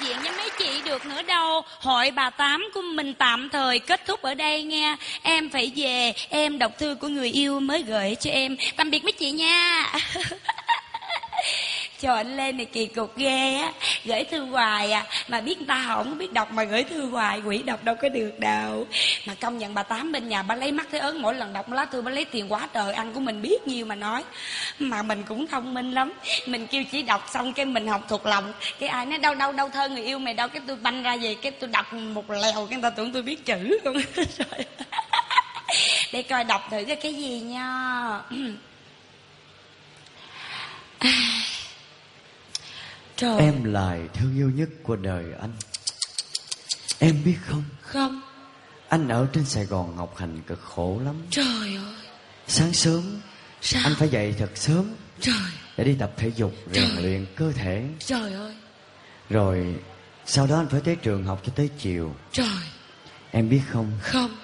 chuyện với mấy chị được nữa đâu. Hội bà Tám của mình tạm thời kết thúc ở đây nghe. Em phải về, Em đọc thư của người yêu mới gửi cho em. Tạm biệt mấy chị nha. Trời anh lên này kỳ cục ghê á. Gửi thư hoài à. Mà biết người ta không biết đọc mà gửi thư hoài. Quỷ đọc đâu có được đâu. Mà công nhận bà Tám bên nhà bà lấy mắt thấy ớn Mỗi lần đọc lá thư, bà lấy tiền quá trời. Ăn của mình biết nhiều mà nói. Mà mình cũng thông minh lắm. Mình kêu chỉ đọc xong cái mình học thuộc lòng. Cái ai nói đâu đâu đâu thơ người yêu mày đâu Cái tôi banh ra về, cái tôi đọc một lèo. Cái người ta tưởng tôi biết chữ không? Để coi đọc thử cái gì nha. Trời. Em là thương yêu nhất của đời anh. Em biết không? Không. Anh ở trên Sài Gòn học hành cực khổ lắm. Trời ơi. Sáng sớm Sao? Anh phải dậy thật sớm Trời. Để đi tập thể dục rèn luyện cơ thể. Trời ơi. Rồi Sau đó anh phải tới trường học cho tới chiều. Trời. Em biết không? Không.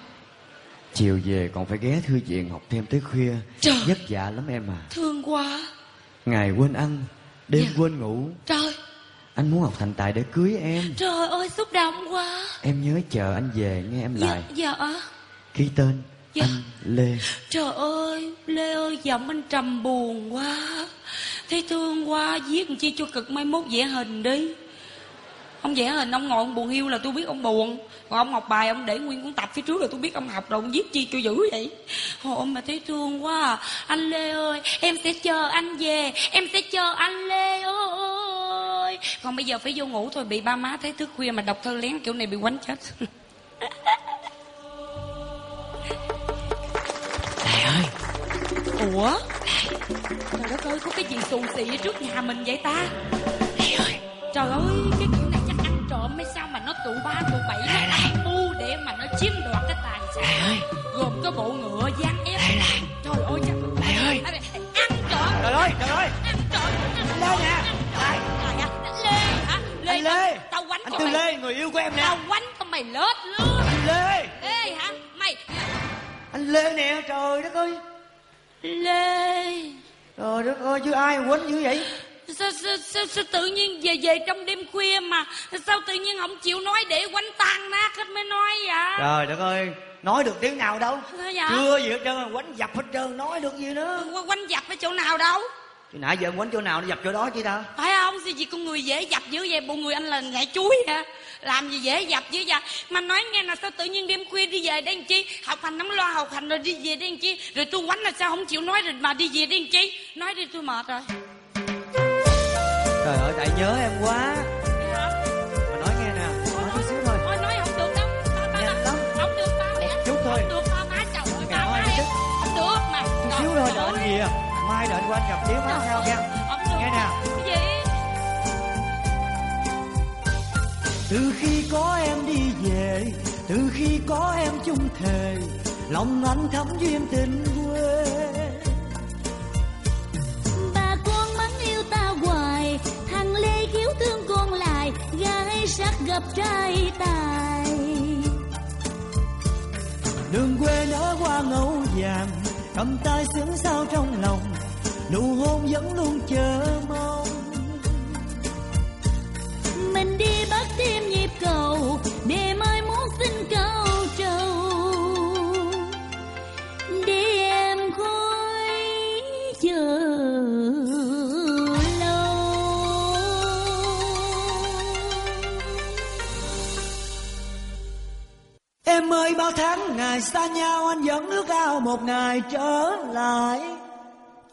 Chiều về còn phải ghé thư viện học thêm tới khuya. Trời. Vất vả lắm em à. Thương quá. Ngày quên ăn Đêm Dạ. quên ngủ. Trời. Anh muốn học thành tài để cưới em. Trời ơi xúc động quá. Em nhớ chờ anh về nghe em Dạ lại. Dạ. Ký tên Dạ. Anh Lê. Trời ơi Lê ơi giọng anh trầm buồn quá. Thấy thương quá Viết chi cho cực mai mốt vẽ hình đi Ông vẽ hình ông ngồi ông buồn hiu là tôi biết ông buồn. Còn ông học bài ông để nguyên cuốn tập phía trước là tôi biết ông học rồi ông viết chi cho dữ vậy. Ôi mà thấy thương quá à. Anh Lê ơi em sẽ chờ anh về Em sẽ chờ anh Lê ơi. Còn bây giờ phải vô ngủ thôi Bị ba má thấy thức khuya mà đọc thơ lén kiểu này bị quánh chết. Lê ơi. Ủa? Trời đất ơi có cái gì xù xì ở trước nhà mình vậy ta? Lê ơi. Trời ơi tụ ba tụ bảy nó ăn u để mà nó chiếm đoạt cái tài sản. Ơi. Gồm cái bộ ngựa dán ép. Trời ơi trời. Lê ơi. Ăn trộm. Trời ơi trời ơi. Ăn trộm. Lê nè. Hả? Lê hả? Lê Anh Lê. Tao quánh Anh Tư mày. Lê người yêu của em nè. Tao quánh cho mày lết luôn. Anh Lê. Lê hả? Mày. Anh Lê nè trời đất ơi. Lê. Trời đất ơi chứ ai mà quýnh dữ vậy sao, sao, sao, sao tự nhiên về về trong đêm khuya mà sao tự nhiên không chịu nói để quánh tan nát hết mới nói vậy? Trời đất ơi Nói được tiếng nào đâu? Vậy? Chưa gì hết trơn Quánh dập hết trơn Nói được gì nữa? Qu- quánh dập ở chỗ nào đâu? Chứ nãy giờ em quánh chỗ nào nó dập chỗ đó chứ ta? Phải không? Gì gì con người dễ dập dữ vậy? Bộ người anh là nhảy chuối hả? Làm gì dễ dập dữ vậy? Mà nói nghe là sao tự nhiên đêm khuya đi về đây làm chi? Học hành nắm lo học hành rồi đi về đây làm chi? Rồi tôi quánh là sao không chịu nói rồi mà đi về đây làm chi? Nói đi tôi mệt rồi Trời ơi tại nhớ em quá? Mà nói nghe nè Nói chút xíu thôi. Ôi nói không được đâu. Nhanh lắm. Không được ba Một chút thôi. Không được ba má ơi Ngày ba má. Không được mà. Chút xíu thôi đợi anh gì à? Mai đợi anh qua anh gặp tiếng má sao nha. Nghe nè. Cái gì? Từ khi có em đi về từ khi có em chung thề lòng anh thắm duyên tình quê sắc gặp trai tài. Đường quê nở hoa ngẫu vàng, cầm tay sướng sao trong lòng, nụ hôn vẫn luôn chờ Em ơi, bao tháng ngày xa nhau, anh vẫn ước ao một ngày trở lại.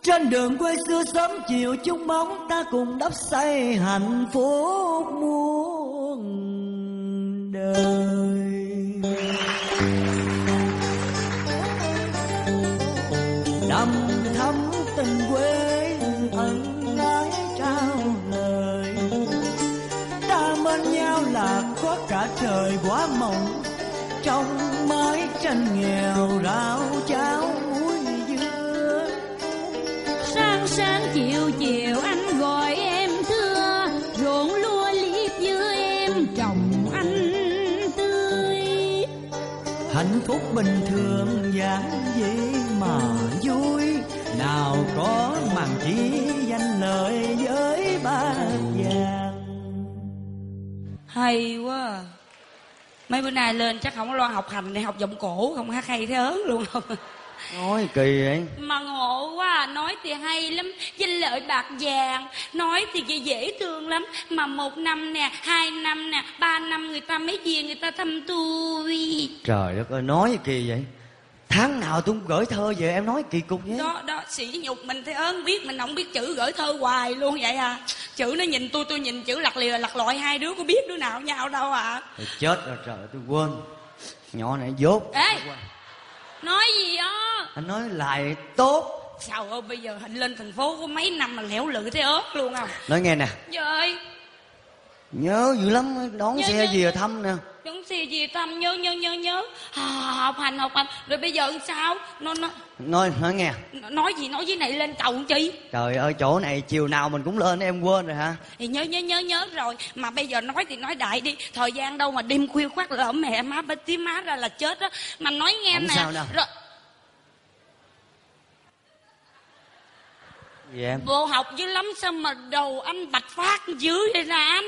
Trên đường quê xưa sớm chiều, chung bóng ta cùng đắp xây hạnh phúc muôn đời. Đầm thắm tình quê ân ái trao lời. Ta bên nhau là có cả trời, quá mộng trong mái tranh nghèo rau cháo muối dưa sáng sáng chiều chiều anh gọi em thưa ruộng lúa liếp giữa em trồng anh tươi. Hạnh phúc bình thường giản dị mà vui nào có màng chi danh lời với ba vàng hay quá. à. Mấy bữa nay lên chắc không có lo học hành để học giọng cổ không hát hay thế ớn luôn không? Nói kỳ vậy. Mà ngộ quá à. nói thì hay lắm danh lợi bạc vàng. Nói thì dễ, thương lắm. Mà một năm nè hai năm nè ba năm người ta mới về người ta thăm tôi. Trời đất ơi nói kỳ vậy tháng nào tôi cũng gửi thơ về em nói kỳ cục vậy đó đó sỉ nhục mình thế ơn biết mình không biết chữ gửi thơ hoài luôn vậy à. Chữ nó nhìn tôi tôi nhìn chữ lặt lìa lặt lọi hai đứa có biết đứa nào nhau đâu à. Chết rồi trời tôi quên. Nhỏ này dốt. Ê nói gì á anh nói lại tốt. Sao ơi bây giờ hình lên thành phố có mấy năm mà lẻo lự thế ớt luôn không nói nghe nè. Trời nhớ dữ lắm đón Nhớ, xe nhớ, về thăm nè. Đúng gì gì tâm nhớ nhớ nhớ nhớ. À, học hành học hành. Rồi bây giờ sao? Nó nó nói nói nghe. Nói gì nói với này lên cầu chi? Trời ơi chỗ này chiều nào mình cũng lên em quên rồi hả? Thì nhớ nhớ nhớ nhớ rồi. Mà bây giờ nói thì nói đại đi. Thời gian đâu mà đêm khuya khoát lỡ mẹ má bên tiếng má ra là chết á. Mà nói nghe Không nè. sao đâu. rồi. Gì em? Bộ học dữ lắm sao mà đầu anh bạch phát dữ vậy nè anh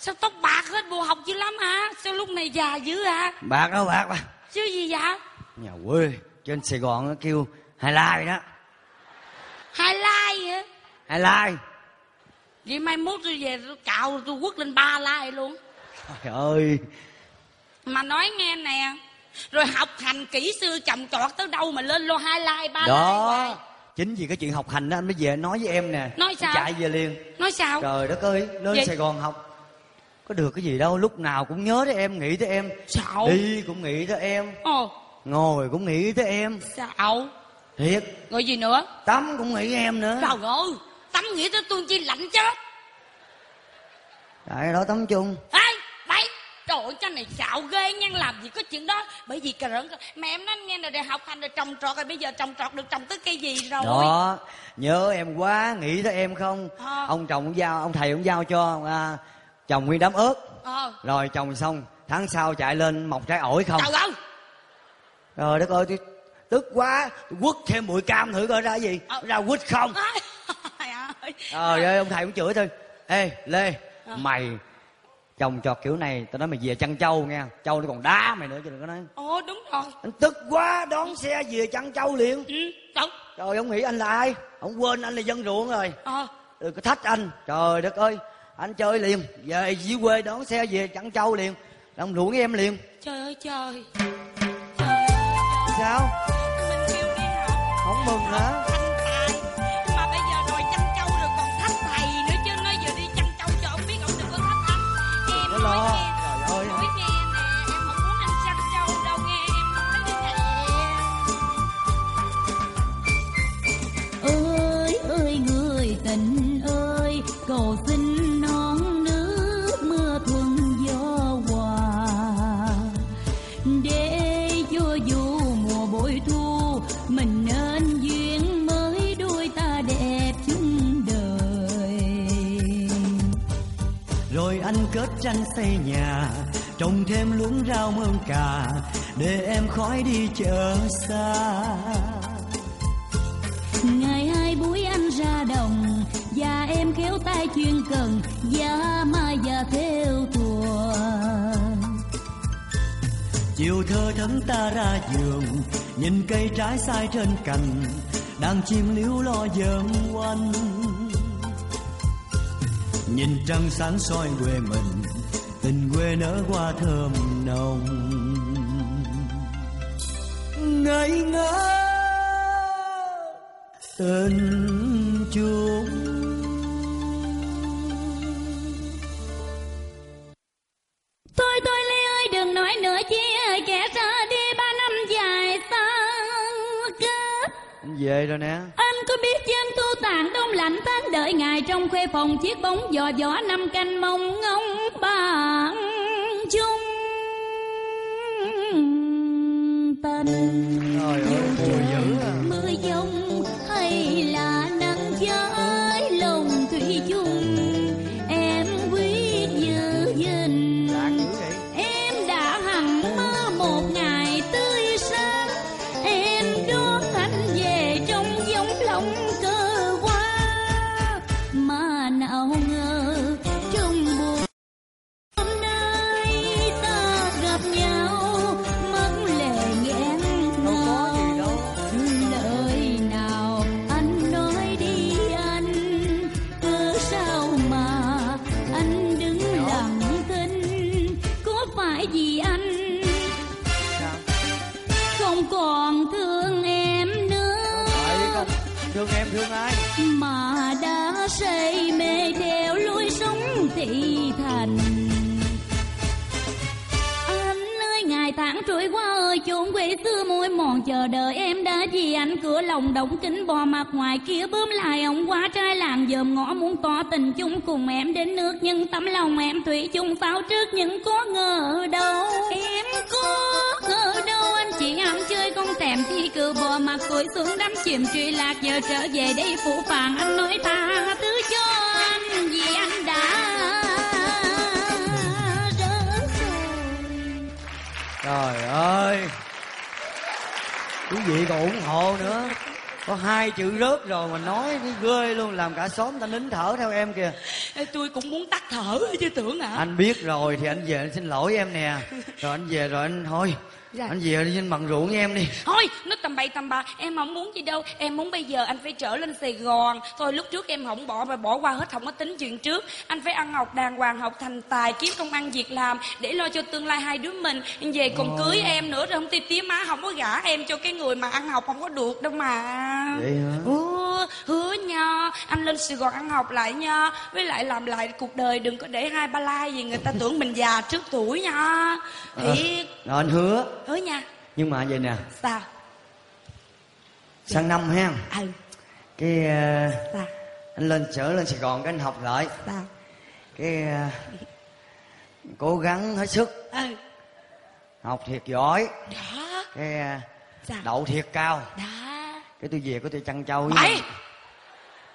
sao tóc bạc hết bộ học dữ lắm hả? Sao lúc này già dữ hả? Bạc đâu bạc bạc chứ gì vậy? Nhà quê trên sài gòn nó kêu hai lai đó. Hai lai hả? Hai lai. Vậy mai mốt tôi về tôi cạo tôi quất lên ba lai luôn. Trời ơi. Mà nói nghe nè rồi học hành kỹ sư trồng trọt tới đâu mà lên lo hai lai ba lai đó hoài. Chính vì cái chuyện học hành đó anh mới về nói với em nè. Nói sao? chạy về liền. Nói sao? Trời đất ơi lên Gì? sài gòn học có được cái gì đâu lúc nào cũng nhớ tới em nghĩ tới em. Sao? đi cũng nghĩ tới em. Ồ ngồi cũng nghĩ tới em. Sao? Thiệt. Rồi gì nữa? Tắm cũng nghĩ em nữa. Trời ơi tắm nghĩ tới tôi chi lạnh chết tại đó tắm chung. Ê bay trời ơi cha này xạo ghê nha làm gì có chuyện đó. Bởi vì cà rỡn mẹ em nói nghe là để học hành rồi trồng trọt rồi bây giờ trồng trọt được trồng tới cây gì rồi? Đó nhớ em quá nghĩ tới em không? Ờ. ông chồng cũng giao ông thầy cũng giao cho à, trồng nguyên đám ớt. Ờ. Rồi trồng xong tháng sau chạy lên mọc trái ổi không? Trời ơi. Trời đất ơi tôi tức quá. Tôi quất thêm bụi cam thử coi ra gì. Ờ. ra quýt không? Trời ơi. Ông thầy cũng chửi tôi ê lê mày trồng trọt kiểu này tao nói mày về chăn trâu nghe. Trâu nó còn đá mày nữa chứ đừng có nói. Ồ đúng rồi. Anh tức quá đón xe về chăn trâu liền. Ừ trời trời ông nghĩ anh là ai? Ông quên anh là dân ruộng rồi. Ờ. Đừng có thách anh. Trời đất ơi anh chơi liền về dưới quê đón xe về chăn trâu liền đồng ruộng với em liền. Trời ơi trời. Trời sao? Mình kêu đi học không mừng hả? Thanh tài mà bây giờ rồi chăn trâu rồi còn thách thầy nữa chứ nói giờ đi chăn trâu cho ông biết ông đừng có thách anh em Nó nói lo. nghe Trời ơi. nói nghe nè em không muốn anh chăn trâu đâu nghe em nói với nè ơi ơi người tình ơi cầu kết tranh xây nhà Trồng thêm luống rau mương cà Để em khỏi đi chợ xa. Ngày hai buổi anh ra đồng và em kéo tay chuyên cần giá mai và theo thùa Chiều thơ thẫn ta ra giường Nhìn cây trái sai trên cành Đang chim líu lo dợm quanh Nhìn trăng sáng soi quê mình Tình quê nở hoa thơm nồng. Ngây ngỡ tình chung Thôi thôi Lê ơi đừng nói nữa chi kẻ ra đi ba năm dài xa anh về rồi nè anh có biết chém tu tàn đông lạnh tan đợi ngài trong khuê phòng chiếc bóng giò gió năm canh mông ngông bàn chung. Tình thương ai? Mà đã say mê theo lối sống thị thành. Anh ơi, ngày tháng trôi qua ơi, chốn quê xưa môi mòn, chờ đợi em đã vì anh cửa lòng đóng kính bò mặt ngoài kia bướm lại ông quá trai làm dòm ngõ muốn tỏ tình chung cùng em đến nước, nhưng tấm lòng em thủy chung pháo trước những có ngờ đâu em có tèm thì cứ bò mặt cúi xuống đắm chìm truy lạc. Giờ trở về đây phụ phàng anh nói tha thứ cho anh vì anh đã rớt rồi trời ơi. Quý vị còn ủng hộ nữa. Có hai chữ rớt rồi mà nói cái ghê luôn làm cả xóm ta nín thở theo em kìa. Ê, tôi cũng muốn tắt thở chứ tưởng hả? Anh biết rồi thì anh về anh xin lỗi em nè. Rồi anh về rồi anh thôi Dạ. anh về đi anh bằng rượu với em đi. Thôi nó tầm bậy tầm bạ. Em không muốn gì đâu. Em muốn bây giờ anh phải trở lên sài gòn. Thôi lúc trước em không bỏ mà bỏ qua hết không có tính chuyện trước. Anh phải ăn học đàng hoàng học thành tài kiếm công ăn việc làm để lo cho tương lai hai đứa mình. Về còn cưới em nữa rồi không ti tía má không có gả em cho cái người mà ăn học không có được đâu mà. Vậy hả? Hứa hứa nha anh lên sài gòn ăn học lại nha. Với lại làm lại cuộc đời đừng có để hai ba lai gì người ta tưởng mình già trước tuổi nha. Ờ, thiệt. rồi anh hứa. Hứa nha. Nhưng mà vậy nè. Sao? Sang năm ha. Ừ. Cái ờ, sao? anh lên trở lên sài gòn cái anh học lại. Sao? Cái ờ, cố gắng hết sức. Ừ. Học thiệt giỏi. Đó cái ờ, sao? đậu thiệt cao. Đó cái tôi về có tôi chăn trâu với.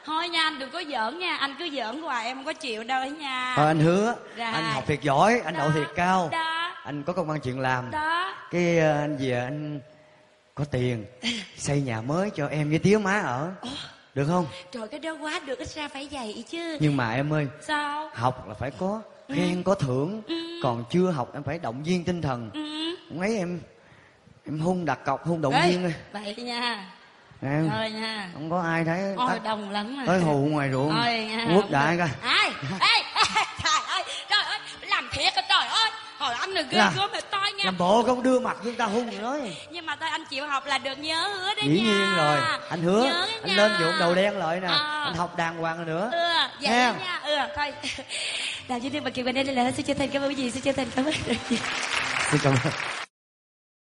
Thôi nha anh đừng có giỡn nha. Anh cứ giỡn hoài em không có chịu đâu ấy nha. Thôi anh hứa Rồi. anh học thiệt giỏi anh đậu thiệt cao. đó. Anh có công ăn chuyện làm. Đó. Cái ờ, anh về anh có tiền xây nhà mới cho em với tía má ở. Được không? Trời cái đó quá được ít ra phải dày chứ. Nhưng mà em ơi sao? học là phải có khen có thưởng. Ừ. còn chưa học em phải động viên tinh thần. Ừ. Không ấy em em hung đặt cọc hung động Ê, viên ơi. vậy nha em thôi nha. Không có ai thấy ôi à, đông lắm rồi. Tới hù ngoài ruộng. Thôi nha. Quốc đại coi. Ai? Ê ê, trời ơi trời ơi làm thiệt á trời ơi. Hồi anh này ghê Là- gớm mà toi nha. làm bộ không đưa mặt chúng ta hung rồi nói. Nhưng mà thôi anh chịu học là được nhớ hứa đấy dĩ nha. nhiên rồi. Anh hứa. Nhớ anh nha. lên nhuộm đầu đen lại nè. Ờ. anh học đàng hoàng nữa. Ừ vậy Nghe nha. Ừ thôi. Đào duy tiên và kiều bên đây là xin chân thành cảm ơn quý vị xin chân thành cảm ơn. Xin cảm ơn